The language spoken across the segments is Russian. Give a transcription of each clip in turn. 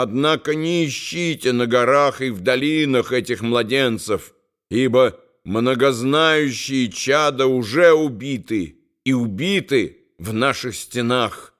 Однако не ищите на горах и в долинах этих младенцев, ибо многознающие чада уже убиты и убиты в наших стенах.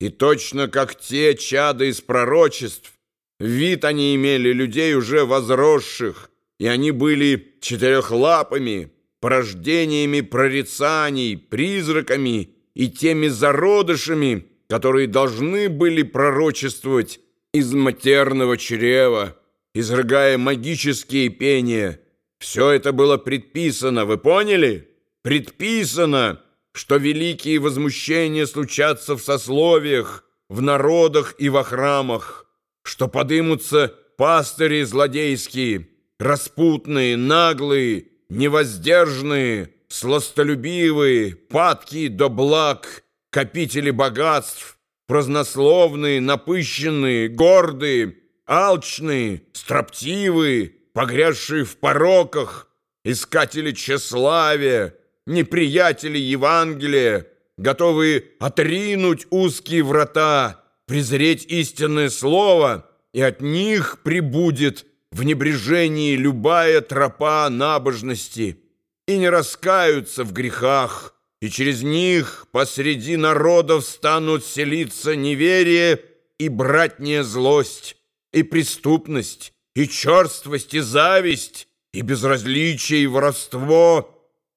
И точно как те чада из пророчеств, вид они имели людей уже возросших, и они были четырехлапыми, порождениями прорицаний, призраками и теми зародышами, которые должны были пророчествовать из матерного чрева, изрыгая магические пения. Все это было предписано, вы поняли? Предписано, что великие возмущения случатся в сословиях, в народах и во храмах, что подымутся пастыри злодейские, распутные, наглые, невоздержанные, сластолюбивые, падкие до благ, копители богатств, празднословные, напыщенные, гордые, алчные, строптивые, погрязшие в пороках, искатели тщеславия, неприятели Евангелия, готовые отринуть узкие врата, презреть истинное слово, и от них прибудет в небрежении любая тропа набожности, и не раскаются в грехах, и через них посреди народов станут селиться неверие и братняя злость, и преступность, и черствость, и зависть, и безразличие, и воровство,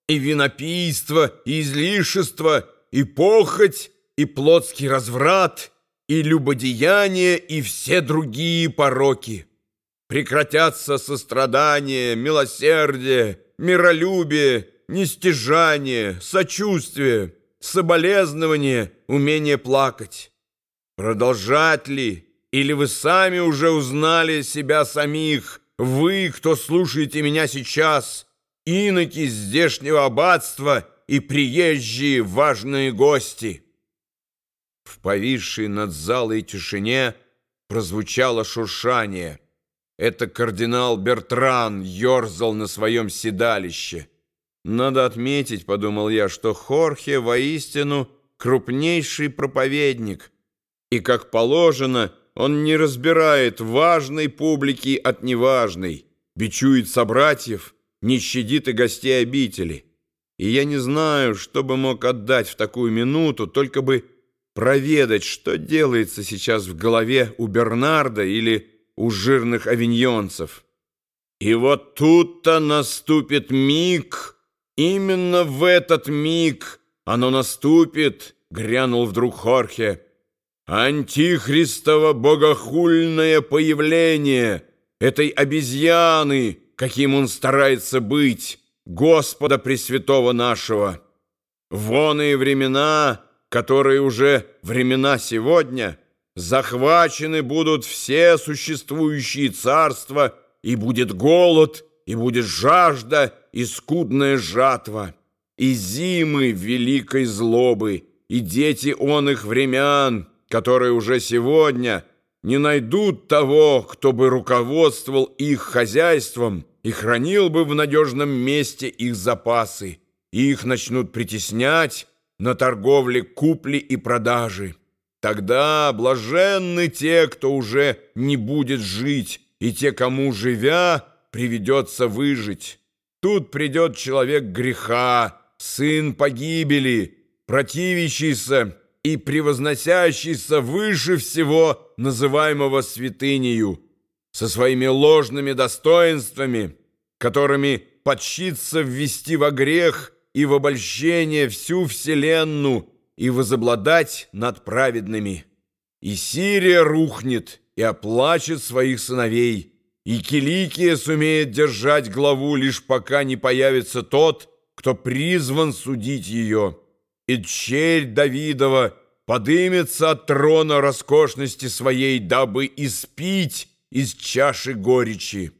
и винопийство, и излишество, и похоть, и плотский разврат, и любодеяние, и все другие пороки. Прекратятся сострадание, милосердие, миролюбие, нестяжание, сочувствие, соболезнование, умение плакать. Продолжать ли? Или вы сами уже узнали себя самих, вы, кто слушаете меня сейчас, иноки здешнего аббатства и приезжие важные гости?» В повисшей над залой тишине прозвучало шуршание. Это кардинал Бертран ерзал на своем седалище. Надо отметить, подумал я, что Хорхе воистину крупнейший проповедник, и, как положено, он не разбирает важной публики от неважной, бичует собратьев, не щадит и гостей обители. И я не знаю, что бы мог отдать в такую минуту, только бы проведать, что делается сейчас в голове у Бернарда или у жирных авиньонцев. И вот тут-то наступит миг, Именно в этот миг оно наступит, грянул вдруг Хорхе. Антихристово богохульное появление этой обезьяны, каким он старается быть, Господа Пресвятого нашего. Воные времена, которые уже времена сегодня, захвачены будут все существующие царства, и будет голод, и будет жажда, и скудная жатва, и зимы великой злобы, и дети он их времен, которые уже сегодня не найдут того, кто бы руководствовал их хозяйством и хранил бы в надежном месте их запасы, и их начнут притеснять на торговле купли и продажи. Тогда блаженны те, кто уже не будет жить, и те, кому, живя, приведется выжить. Тут придет человек греха, сын погибели, противящийся и превозносящийся выше всего, называемого святынею, со своими ложными достоинствами, которыми подщится ввести во грех и в обольщение всю вселенную и возобладать над праведными. И Сирия рухнет и оплачет своих сыновей, и Киликия сумеет держать главу, лишь пока не появится тот, кто призван судить ее. И черь Давидова подымется от трона роскошности своей, дабы испить из чаши горечи.